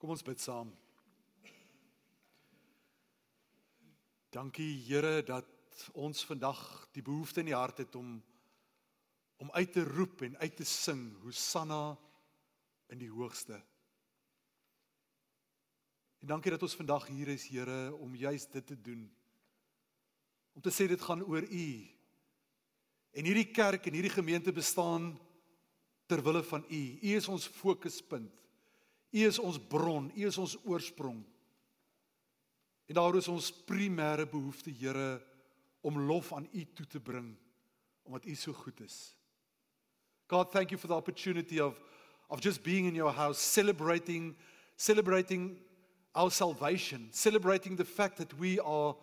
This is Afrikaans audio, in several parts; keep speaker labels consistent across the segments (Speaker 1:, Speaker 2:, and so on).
Speaker 1: Kom ons bid saam. Dankie Here dat ons vandag die behoefte in die hart het om om uit te roep en uit te sing Hosanna in die hoogste. En dankie dat ons vandag hier is Here om juis dit te doen. Om te sê dit gaan oor U. En hierdie kerk en hierdie gemeente bestaan ter wille van U. U is ons fokuspunt. U is ons bron, U is ons oorsprong. En daar is ons primêre behoefte, Here, om lof aan U toe te bring omdat U so goed is. God, thank you for the opportunity of of just being in your house celebrating celebrating our salvation, celebrating the fact that we are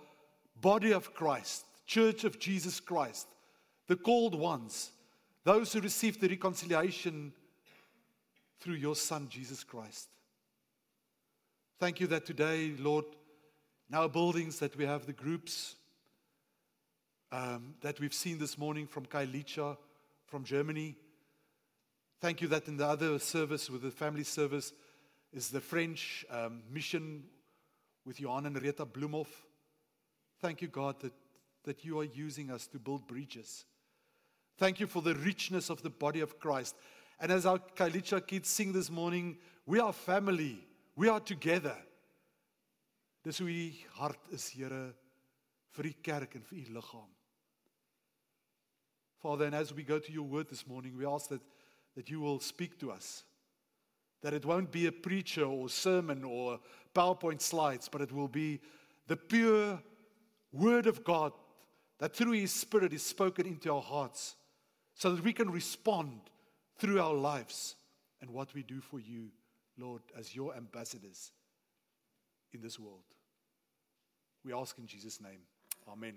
Speaker 1: body of Christ, church of Jesus Christ, the called ones, those who received the reconciliation through your Son, Jesus Christ. Thank you that today, Lord, in our buildings, that we have the groups um, that we've seen this morning from Kailicha, from Germany. Thank you that in the other service, with the family service, is the French um, mission with Johan and Rita Blumhoff. Thank you, God, that, that you are using us to build bridges. Thank you for the richness of the body of Christ. And as our Kailicha kids sing this morning, we are family. We are together. Dis hoe u hart is, Here, vir u kerk en vir u liggaam. Father, and as we go to your word this morning, we ask that that you will speak to us. That it won't be a preacher or sermon or PowerPoint slides, but it will be the pure word of God that through his spirit is spoken into our hearts so that we can respond through our lives and what we do for you, Lord, as your ambassadors in this world. We ask in Jesus' name. Amen.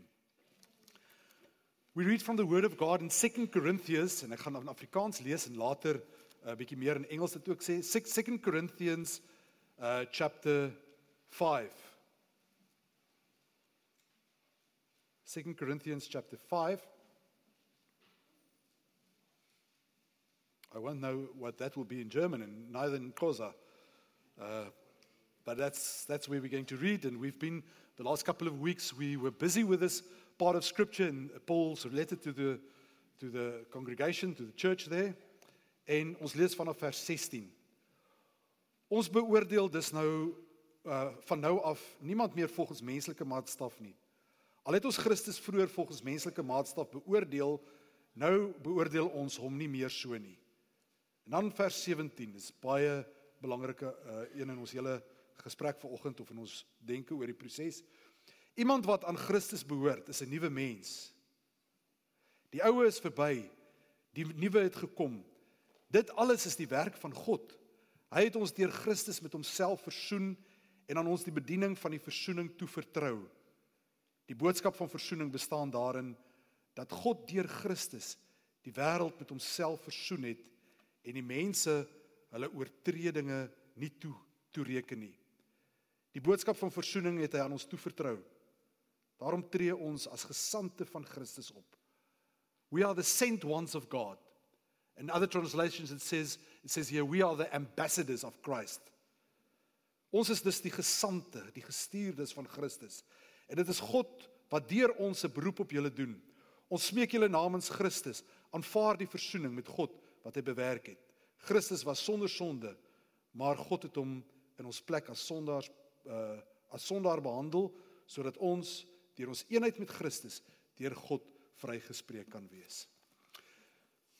Speaker 1: We read from the word of God in 2 Corinthians en ek gaan in Afrikaans lees en later uh, bietjie meer in Engels dit ook sê 2 Corinthians uh chapter 5 2 Corinthians chapter 5 I won't know what that will be in German and neither in Xhosa. Uh, but that's, that's where we're going to read. And we've been, the last couple of weeks, we were busy with this part of Scripture in Paul's letter to the, to the congregation, to the church there. En ons lees vanaf vers 16. Ons beoordeel dus nou uh van nou af niemand meer volgens menslike maatstaf nie. Al het ons Christus vroeër volgens menslike maatstaf beoordeel, nou beoordeel ons hom nie meer so nie. En dan vers 17 is baie belangrike uh, een in ons hele gesprek vanoggend of in ons denke oor die proses. Iemand wat aan Christus behoort, is 'n nuwe mens. Die ou is verby, die nuwe het gekom. Dit alles is die werk van God. Hy het ons deur Christus met homself versoen en aan ons die bediening van die versoening toevertrou. Die boodskap van versoening bestaan daarin dat God deur Christus die wêreld met homself versoen het en die mense hulle oortredinge nie toe toereken nie. Die boodskap van verzoening het hy aan ons toevertrou. Daarom tree ons as gesande van Christus op. We are the sent ones of God. In other translations it says it says here we are the ambassadors of Christ. Ons is dus die gesande, die gestuurdes van Christus. En dit is God wat deur ons 'n beroep op julle doen. Ons smeek julle namens Christus, aanvaar die verzoening met God wat hy bewerk het. Christus was sonder sonde, maar God het hom in ons plek as sondaars uh as sondaar behandel sodat ons deur ons eenheid met Christus deur God vrygespreek kan wees.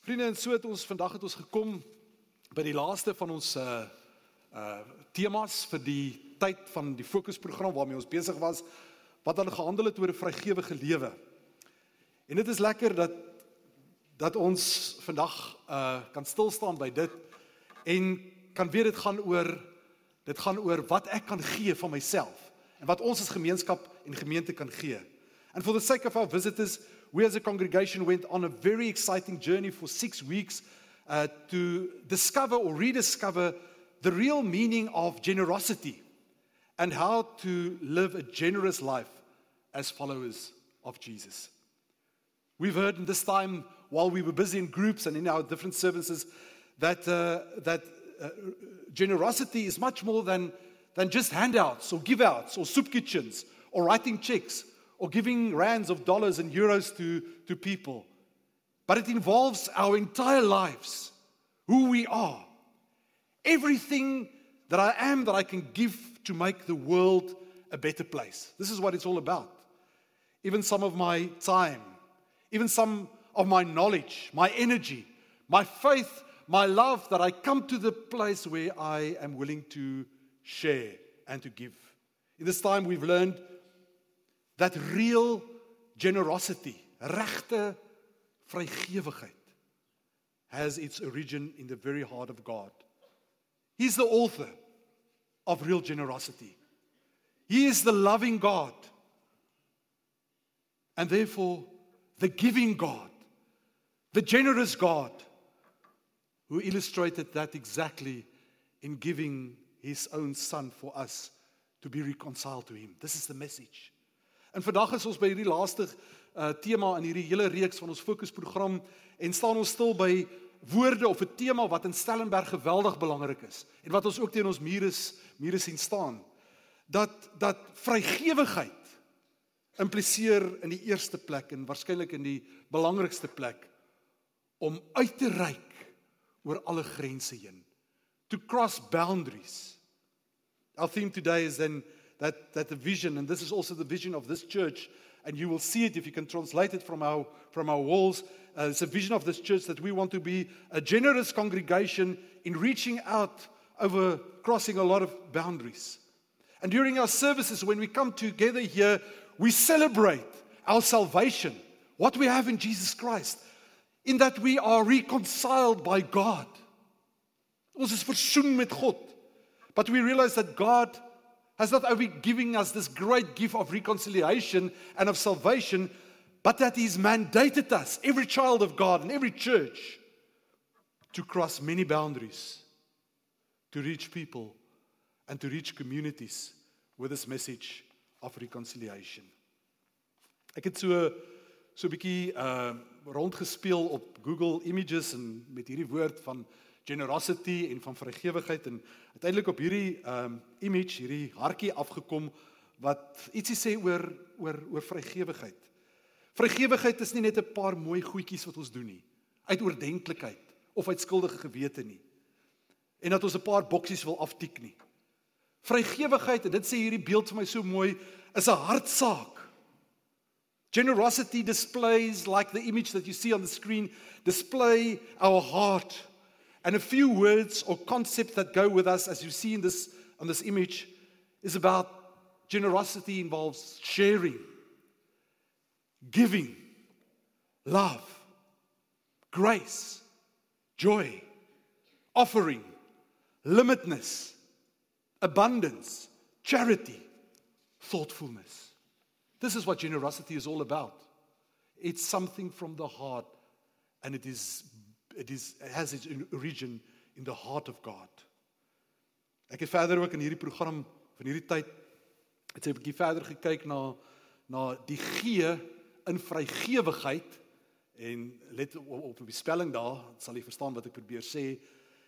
Speaker 1: Vriende, en so het ons vandag het ons gekom by die laaste van ons uh uh temas vir die tyd van die fokusprogram waarmee ons besig was wat dan gehandel het oor 'n vrygewige lewe. En dit is lekker dat dat ons vandag uh kan stil staan by dit en kan weet dit gaan oor dit gaan oor wat ek kan gee van myself en wat ons as gemeenskap en gemeente kan gee. And for the sake of our visitors, we as a congregation went on a very exciting journey for 6 weeks uh to discover or rediscover the real meaning of generosity and how to live a generous life as followers of Jesus. We've heard in this time while we were busy in groups and in our different services that uh, that uh, generosity is much more than, than just handouts or give outs or soup kitchens or writing checks or giving rands of dollars and euros to, to people. But it involves our entire lives, who we are, everything that I am that I can give to make the world a better place. This is what it's all about. Even some of my time, even some of my knowledge, my energy, my faith, my love, that I come to the place where I am willing to share and to give. In this time, we've learned that real generosity, regte vrygewigheid, has its origin in the very heart of God. He's the author of real generosity. He is the loving God. And therefore, the giving God, the generous God, who illustrated that exactly in giving his own son for us to be reconciled to him. This is the message. En vandag is ons by hierdie laaste uh tema in hierdie hele reeks van ons fokusprogram en staan ons stil by woorde of 'n tema wat in Stellenberg geweldig belangrik is en wat ons ook teen ons mure mure sien staan dat dat vrygewigheid impliseer in die eerste plek en waarskynlik in die belangrikste plek om uit te reik oor alle grense heen. To cross boundaries. Our theme today is then that that the vision and this is also the vision of this church and you will see it if you can translate it from our from our walls. Uh, it's a vision of this church that we want to be a generous congregation in reaching out over crossing a lot of boundaries. And during our services, when we come together here, we celebrate our salvation, what we have in Jesus Christ, in that we are reconciled by God. Ons is versoen met God. But we realize that God has not only given us this great gift of reconciliation and of salvation, but that He's mandated us, every child of God and every church, to cross many boundaries, to reach people and to reach communities with this message of reconciliation. Ek het so bietjie uh rondgespeel op Google Images en met hierdie woord van generosity en van vrygewigheid en uiteindelik op hierdie um image, hierdie hartjie afgekom wat ietsie sê oor oor oor vrygewigheid. Vrygewigheid is nie net 'n paar mooi goedjies wat ons doen nie, uit oordentlikheid of uit skuldige gewete nie. En dat ons 'n paar boksies wil aftik nie. Vrygewigheid, en dit sê hierdie beeld vir my so mooi, is 'n hartsaak. Generosity displays like the image that you see on the screen display our heart and a few words or concepts that go with us as you see in this on this image is about generosity involves sharing giving love grace joy offering limitness abundance, charity, thoughtfulness. This is what generosity is all about. It's something from the heart, and it, is, it, is, it has its origin in the heart of God. Ek het verder ook in hierdie program van hierdie tyd het ek 'n bietjie verder gekyk na na die gee in vrygewigheid en let op, op die spelling daar, sal jy verstaan wat ek probeer sê.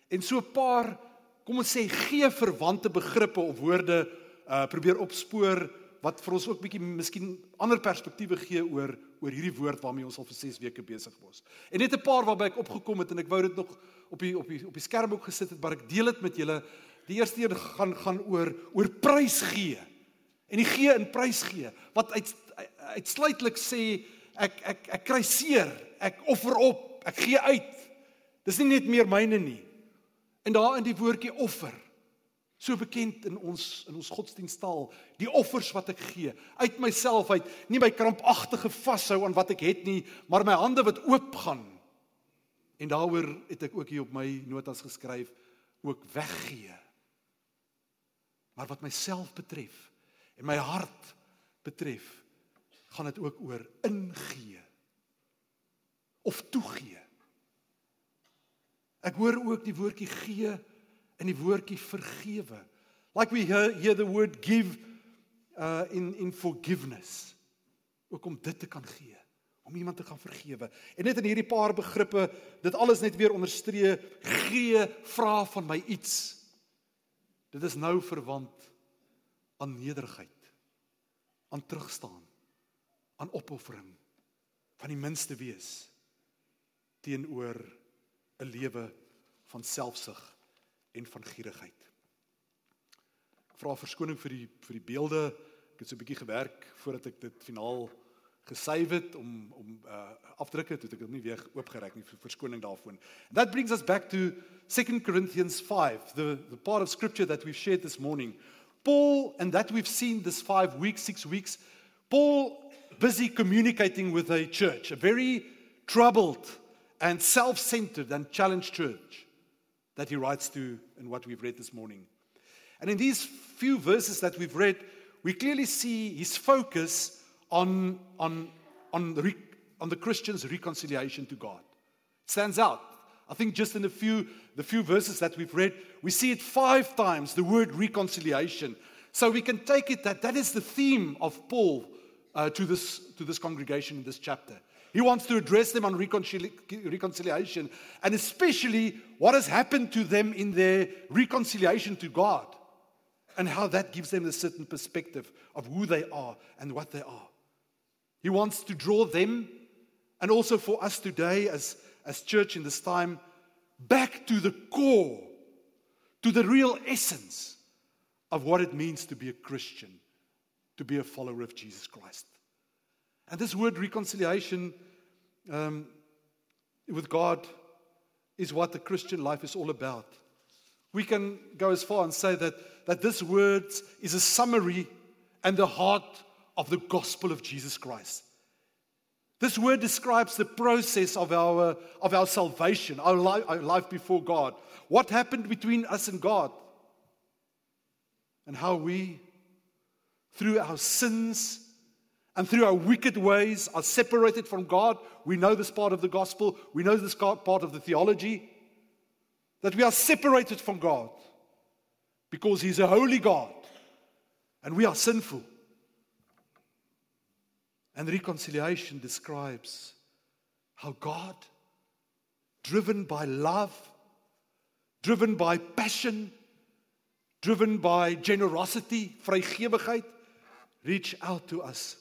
Speaker 1: En so 'n paar kom ons sê gee verwante begrippe of woorde uh probeer opspoor wat vir ons ook bietjie miskien ander perspektiewe gee oor oor hierdie woord waarmee ons al vir 6 weke besig was. En net 'n paar waarby ek opgekom het en ek wou dit nog op die op die op die skerm ook gesit het, maar ek deel dit met julle. Die eerste een gaan gaan oor oor prys gee. En die gee in prys gee wat uit uitsluitlik sê ek ek ek kry seer, ek offer op, ek gee uit. Dis nie net meer myne nie. En daar in die woordjie offer. So bekend in ons in ons godsdiensttaal, die offers wat ek gee uit myself uit, nie my krampagtige vashou aan wat ek het nie, maar my hande wat oop gaan. En daaroor het ek ook hier op my notas geskryf ook weggee. Maar wat myself betref en my hart betref, gaan dit ook oor ingee of toegee. Ek hoor ook die woordjie gee in die woordjie vergewe. Like we hear, hear the word give uh in in forgiveness. Ook om dit te kan gee, om iemand te gaan vergewe. En net in hierdie paar begrippe, dit alles net weer onderstreep, gee, vra van my iets. Dit is nou verwant aan nederigheid, aan terugstaan, aan opoffering, van die minste wees teenoor 'n lewe van selfsug en van gierigheid. Ek vra verskoning vir die vir die beelde. Ek het so 'n bietjie gewerk voordat ek dit finaal gesave het om om uh, afdrukke toe ek dit nie weer oopgereik nie vir verskoning daarvoor. That brings us back to 2 Corinthians 5, the the part of scripture that we've shared this morning. Paul and that we've seen this 5 weeks, 6 weeks, Paul busy communicating with a church, a very troubled and self-centered and challenged church that he writes to in what we've read this morning. And in these few verses that we've read, we clearly see his focus on, on, on, the, on the Christian's reconciliation to God. It stands out. I think just in the few, the few verses that we've read, we see it five times, the word reconciliation. So we can take it that that is the theme of Paul uh, to, this, to this congregation in this chapter. He wants to address them on reconcili- reconciliation and especially what has happened to them in their reconciliation to God and how that gives them a certain perspective of who they are and what they are. He wants to draw them and also for us today as, as church in this time back to the core, to the real essence of what it means to be a Christian, to be a follower of Jesus Christ. And this word reconciliation um, with God is what the Christian life is all about. We can go as far and say that, that this word is a summary and the heart of the gospel of Jesus Christ. This word describes the process of our, of our salvation, our life, our life before God. What happened between us and God? And how we, through our sins and through our wicked ways, are separated from God. We know this part of the gospel, we know this part of the theology. That we are separated from God because He's a holy God and we are sinful. And reconciliation describes how God, driven by love, driven by passion, driven by generosity, reach out to us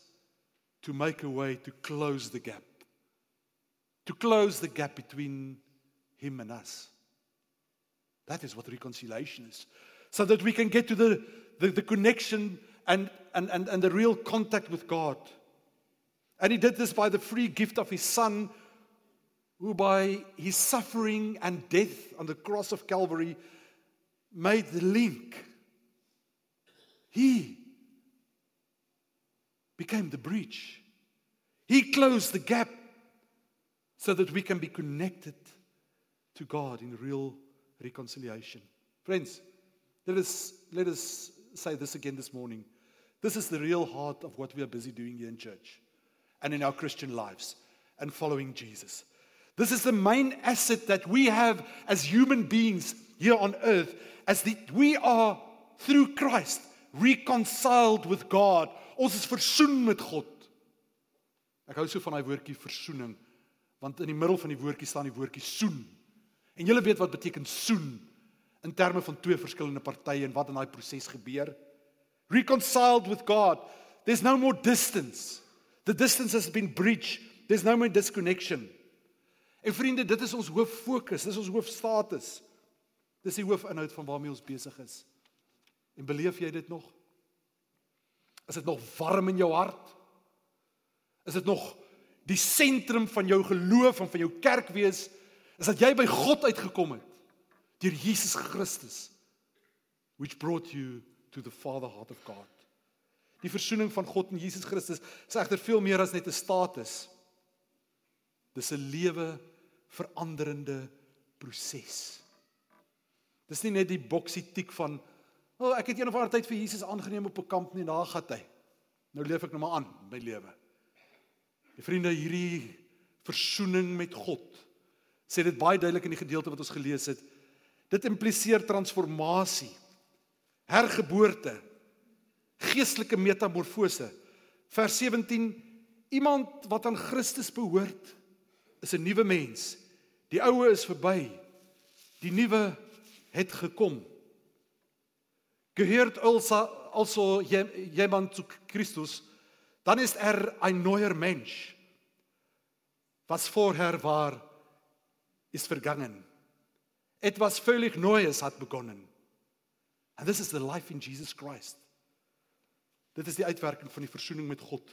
Speaker 1: to make a way to close the gap. To close the gap between him and us. That is what reconciliation is. So that we can get to the, the, the connection and, and, and, and the real contact with God. And he did this by the free gift of his son, who by his suffering and death on the cross of Calvary made the link. He became the breach. He closed the gap so that we can be connected to God in real reconciliation. Friends, let us, let us say this again this morning. This is the real heart of what we are busy doing here in church and in our Christian lives and following Jesus. This is the main asset that we have as human beings here on earth, as the, we are through Christ reconciled with God. Ons is versoen met God. Ek hou so van daai woordjie versoening, want in die middel van die woordjie staan die woordjie soen. En julle weet wat beteken soen in terme van twee verskillende partye en wat in daai proses gebeur. Reconciled with God. There's no more distance. The distance has been breached. There's no more disconnection. En vriende, dit is ons hoof fokus, dis ons hoof status. Dis die hoofinhoud van waarmee ons besig is. En beleef jy dit nog? Is dit nog warm in jou hart? Is dit nog die sentrum van jou geloof en van jou kerk wees? Is dat jy by God uitgekom het deur Jesus Christus which brought you to the father heart of God. Die versoening van God en Jesus Christus is egter veel meer as net 'n status. Dis 'n lewe veranderende proses. Dis nie net die boksie tik van o, oh, ek het eendag tyd vir Jesus aangeneem op 'n kamp nie, daar gaan hy. Nou leef ek nou maar aan my lewe. Die vriende, hierdie versoening met God sê dit baie duidelik in die gedeelte wat ons gelees het. Dit impliseer transformasie, hergeboorte, geestelike metamorfose. Vers 17
Speaker 2: Iemand wat aan Christus behoort, is 'n nuwe mens. Die ou is verby. Die nuwe het gekom. Gehört also also jemand zu Christus, dann ist er ein neuer Mensch. Was vorher war, ist vergangen. Etwas völlig Neues hat begonnen. And this is the life in Jesus Christ. Dit is die uitwerking van die versoening met God.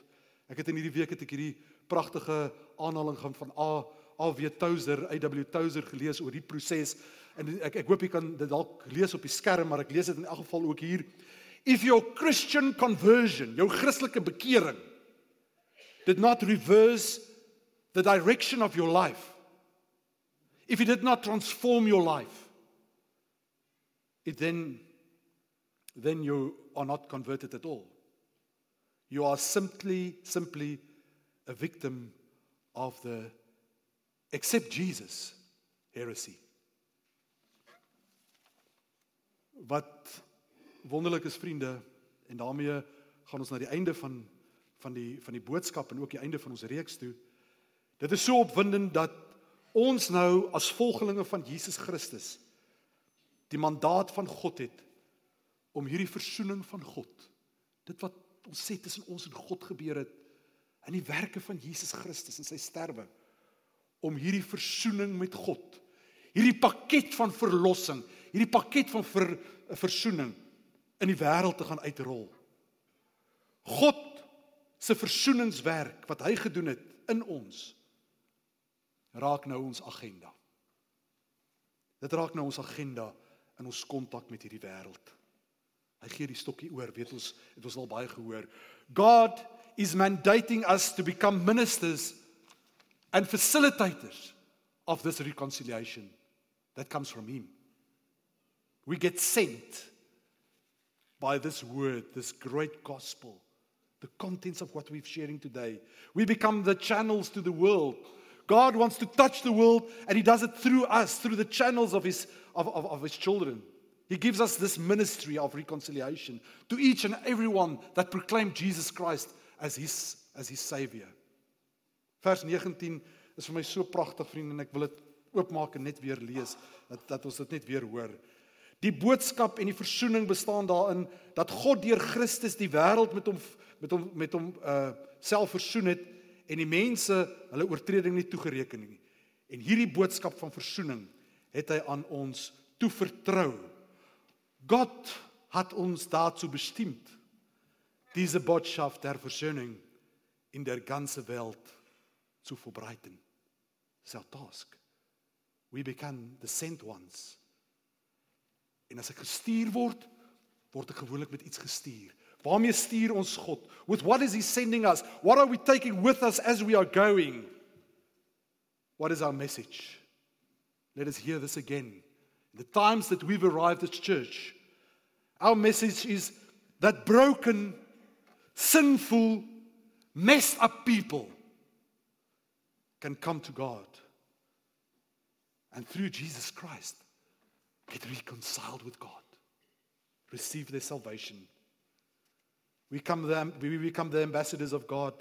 Speaker 2: Ek het in hierdie week het ek hierdie pragtige aanhaling gaan van A A.W. Tozer, A.W. Tozer gelees oor die proses en ek ek hoop jy kan dit dalk lees op die skerm, maar ek lees dit in elk geval ook hier. If your Christian conversion, jou Christelike bekering did not reverse the direction of your life. If it did not transform your life, it then then you are not converted at all. You are simply, simply a victim of the accept Jesus heresy. Wat wonderlik is vriende en daarmee gaan ons na die einde van van die van die boodskap en ook die einde van ons reeks toe. Dit is so opwindend dat ons nou as volgelinge van Jesus Christus die mandaat van God het om hierdie versoening van God dit wat ons sê tussen ons en God gebeur het in die werke van Jesus Christus en sy sterwe om hierdie versoening met God, hierdie pakket van verlossing, hierdie pakket van ver, versoening in die wêreld te gaan uitrol. God se versoeningswerk wat hy gedoen het in ons raak nou ons agenda. Dit raak nou ons agenda in ons kontak met hierdie wêreld. Hy gee die stokkie oor, weet ons, het ons al baie gehoor. God is mandating us to become ministers and facilitators of this reconciliation that comes from him. We get sent by this word, this great gospel, the contents of what we're sharing today. We become the channels to the world. God wants to touch the world, and He does it through us, through the channels of His, of, of, of his children. He gives us this ministry of reconciliation to each and everyone that proclaim Jesus Christ as his as his savior. Vers 19 is vir my so pragtig vriende en ek wil dit oopmaak en net weer lees dat dat ons dit net weer hoor. Die boodskap en die verzoening bestaan daarin dat God deur Christus die wêreld met hom met hom met hom uh self versoen het en die mense hulle oortreding nie toegereken nie. En hierdie boodskap van verzoening het hy aan ons toevertrou. Gott hat uns dazu bestimmt, diese Botschaft der Versöhnung in der ganzen Welt zu verbreiten. Ist our task. We become the sent ones. En as ek gestuur word, word ek gewoonlik met iets gestuur. Waarmee stuur ons God? With what is he sending us? What are we taking with us as we are going? What is our message? Let us hear this again. The times that we've arrived at church, our message is that broken, sinful, messed up people can come to God. And through Jesus Christ, get reconciled with God, receive their salvation. We, come the, we become the ambassadors of God.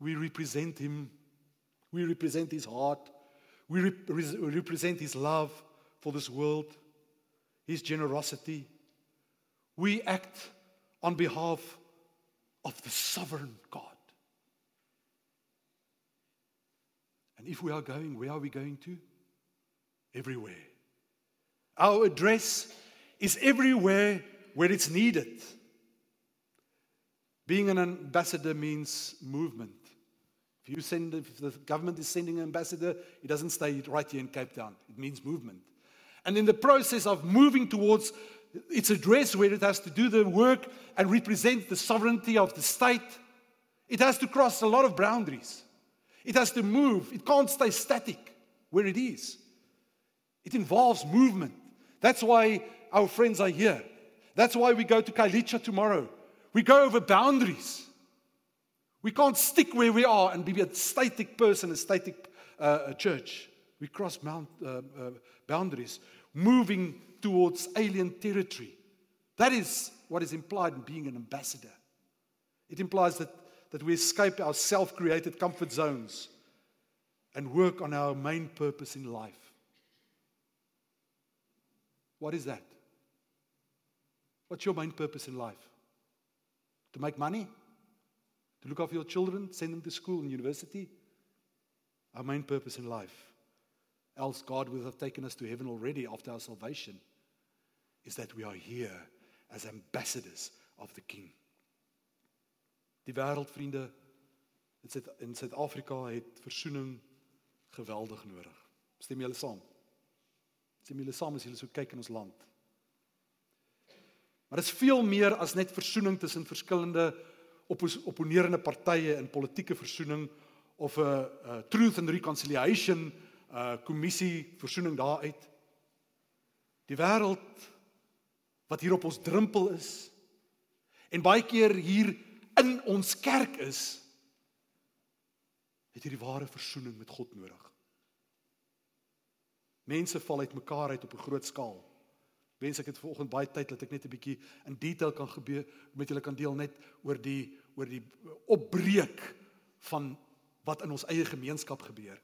Speaker 2: We represent Him. We represent His heart. We, rep- we represent His love for this world, His generosity. We act on behalf of the sovereign God. And if we are going, where are we going to? Everywhere. Our address is everywhere where it's needed. Being an ambassador means movement. If you send, if the government is sending an ambassador, it doesn't stay right here in Cape Town. It means movement. And in the process of moving towards its address, where it has to do the work and represent the sovereignty of the state, it has to cross a lot of boundaries. It has to move. It can't stay static where it is. It involves movement. That's why our friends are here. That's why we go to Kailicha tomorrow. We go over boundaries. We can't stick where we are and be a static person, a static uh, church. We cross mount, uh, uh, boundaries, moving towards alien territory. That is what is implied in being an ambassador. It implies that, that we escape our self-created comfort zones and work on our main purpose in life. What is that? What's your main purpose in life? To make money? To look after your children, send them to school and university? Our main purpose in life. Else God would have taken us to heaven already after our salvation. Is that we are here as ambassadors of the king. Die wêreld vriende in Suid-Afrika het versoening geweldig nodig. Stem julle saam? Stem julle saam as julle so kyk in ons land? Maar dit is veel meer as net versoening tussen verskillende opponerende partye in politieke versoening of 'n truth and reconciliation 'n kommissie versoening daaruit. Die wêreld wat hier op ons drempel is en baie keer hier in ons kerk is het hierdie ware versoening met God nodig. Mense val uitmekaar uit op 'n groot skaal. Wens ek het vanoggend baie tyd dat ek net 'n bietjie in detail kan gebeur met julle kan deel net oor die oor die opbreek van wat in ons eie gemeenskap gebeur.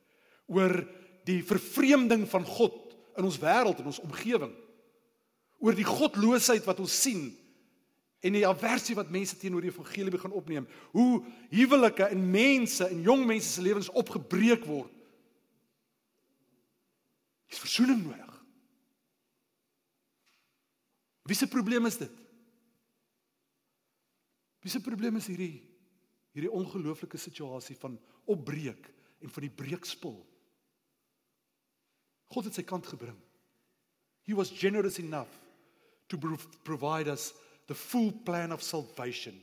Speaker 2: Oor die vervreemding van God in ons wêreld en ons omgewing. Oor die godloosheid wat ons sien en die aversie wat mense teenoor die evangelie begin opneem. Hoe huwelike en mense en jong mense se lewens opgebreek word Dis verzoening nodig. Wie se probleem is dit? Wie se probleem is hierdie hierdie ongelooflike situasie van opbreek en van die breekspil? God het sy kant gebring. He was generous enough to provide us the full plan of salvation.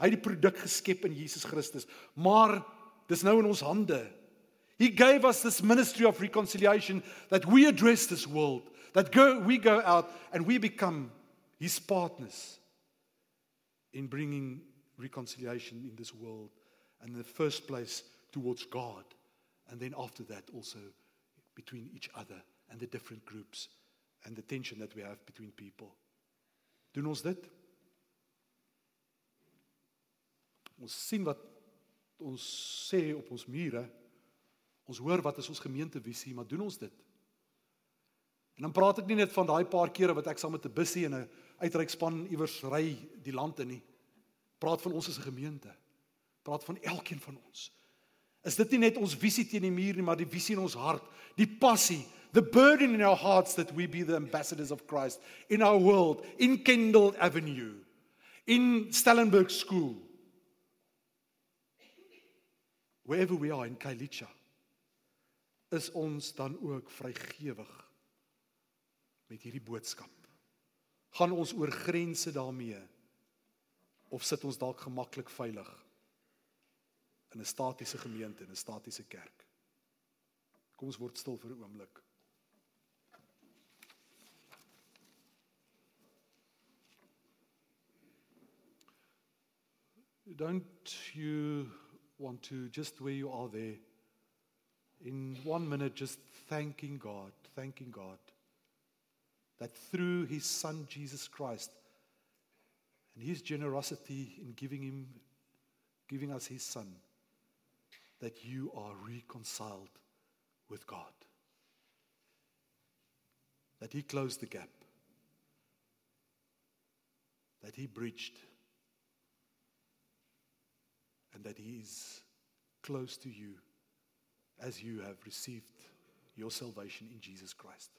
Speaker 2: Hy het die produk geskep in Jesus Christus, maar dis nou in ons hande. He gave us this ministry of reconciliation that we address this world, that go, we go out and we become his partners in bringing reconciliation in this world. And in the first place, towards God. And then after that, also between each other and the different groups and the tension that we have between people. Doen ons dit? Ons sien wat ons sê op ons mure Ons hoor wat is ons gemeentevisie, maar doen ons dit? En dan praat ek nie net van daai paar kere wat ek saam met 'n bussie en 'n uitreikspan iewers ry die land in nie. Praat van ons as 'n gemeente. Praat van elkeen van ons. Is dit nie net ons visie teen die muur nie, maar die visie in ons hart, die passie, the burden in our hearts that we be the ambassadors of Christ in our world, in Kendall Avenue, in Stellenberg School. Wherever we are in Kailicha is ons dan ook vrygewig met hierdie boodskap? Gaan ons oor grense daarmee of sit ons dalk gemaklik veilig in 'n statiese gemeente, in 'n statiese kerk? Kom ons word stil vir 'n oomblik. Don't you want to just where you are there in one minute just thanking God, thanking God that through his son Jesus Christ and his generosity in giving him giving us his son that you are reconciled with God. That he closed the gap. That he bridged and that he is close to you as you have received your salvation in Jesus Christ.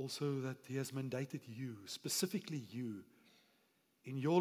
Speaker 2: Also, that He has mandated you, specifically you, in your